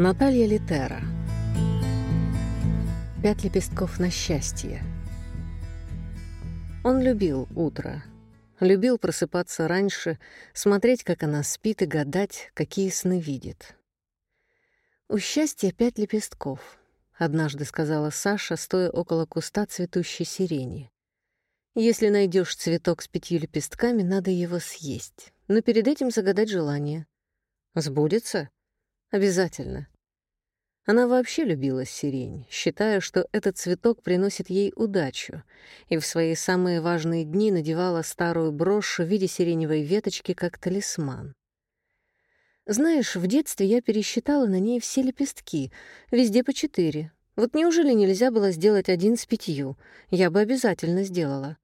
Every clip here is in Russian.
Наталья Литера. Пять лепестков на счастье. Он любил утро. Любил просыпаться раньше, смотреть, как она спит, и гадать, какие сны видит. «У счастья пять лепестков», — однажды сказала Саша, стоя около куста цветущей сирени. «Если найдешь цветок с пятью лепестками, надо его съесть, но перед этим загадать желание. Сбудется?» Обязательно. Она вообще любила сирень, считая, что этот цветок приносит ей удачу, и в свои самые важные дни надевала старую брошь в виде сиреневой веточки как талисман. Знаешь, в детстве я пересчитала на ней все лепестки, везде по четыре. Вот неужели нельзя было сделать один с пятью? Я бы обязательно сделала.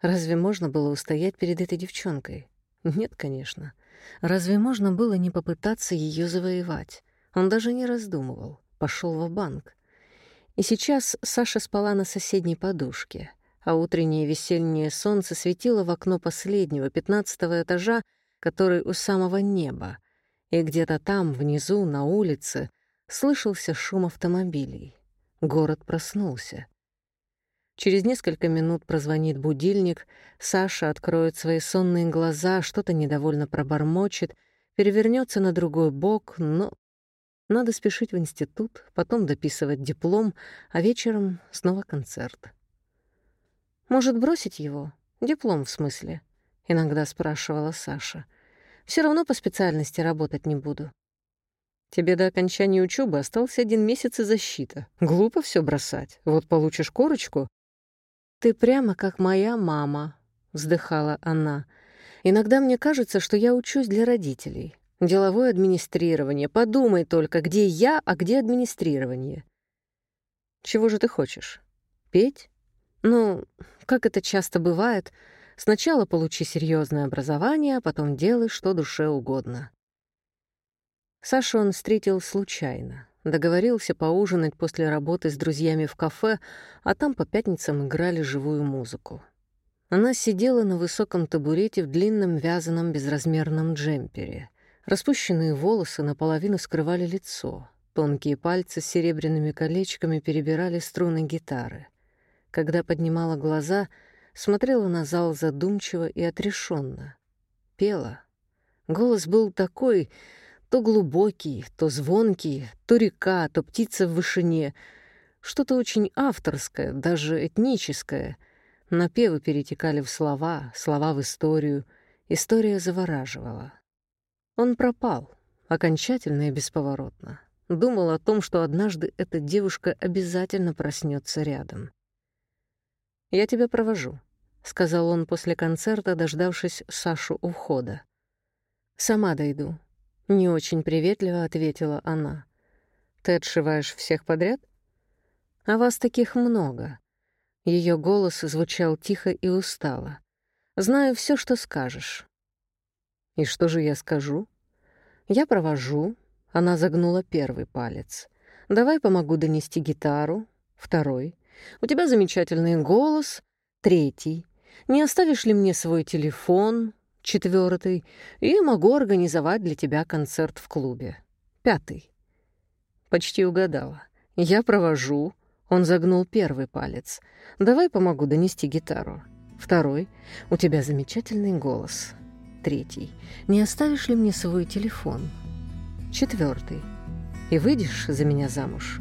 Разве можно было устоять перед этой девчонкой? Нет, конечно. Разве можно было не попытаться ее завоевать? Он даже не раздумывал, пошел в банк И сейчас Саша спала на соседней подушке, а утреннее весеннее солнце светило в окно последнего, пятнадцатого этажа, который у самого неба, и где-то там, внизу, на улице, слышался шум автомобилей. Город проснулся. Через несколько минут прозвонит будильник, Саша откроет свои сонные глаза, что-то недовольно пробормочет, перевернется на другой бок, но надо спешить в институт, потом дописывать диплом, а вечером снова концерт. «Может, бросить его? Диплом, в смысле?» — иногда спрашивала Саша. Все равно по специальности работать не буду». Тебе до окончания учебы остался один месяц и защита. Глупо все бросать. Вот получишь корочку, «Ты прямо как моя мама», — вздыхала она. «Иногда мне кажется, что я учусь для родителей. Деловое администрирование. Подумай только, где я, а где администрирование». «Чего же ты хочешь? Петь?» «Ну, как это часто бывает, сначала получи серьезное образование, а потом делай, что душе угодно». Сашу он встретил случайно. Договорился поужинать после работы с друзьями в кафе, а там по пятницам играли живую музыку. Она сидела на высоком табурете в длинном вязаном безразмерном джемпере. Распущенные волосы наполовину скрывали лицо. Тонкие пальцы с серебряными колечками перебирали струны гитары. Когда поднимала глаза, смотрела на зал задумчиво и отрешенно. Пела. Голос был такой, то глубокий, то звонкий, то река, то птица в вышине. Что-то очень авторское, даже этническое. Напевы перетекали в слова, слова в историю. История завораживала. Он пропал, окончательно и бесповоротно. Думал о том, что однажды эта девушка обязательно проснется рядом. «Я тебя провожу», — сказал он после концерта, дождавшись Сашу у входа. «Сама дойду. Не очень приветливо ответила она. Ты отшиваешь всех подряд? А вас таких много. Ее голос звучал тихо и устало. Знаю все, что скажешь. И что же я скажу? Я провожу. Она загнула первый палец. Давай помогу донести гитару. Второй. У тебя замечательный голос. Третий. Не оставишь ли мне свой телефон? Четвертый. И могу организовать для тебя концерт в клубе. Пятый. Почти угадала. Я провожу. Он загнул первый палец. Давай помогу донести гитару. Второй. У тебя замечательный голос. Третий. Не оставишь ли мне свой телефон? Четвертый. И выйдешь за меня замуж?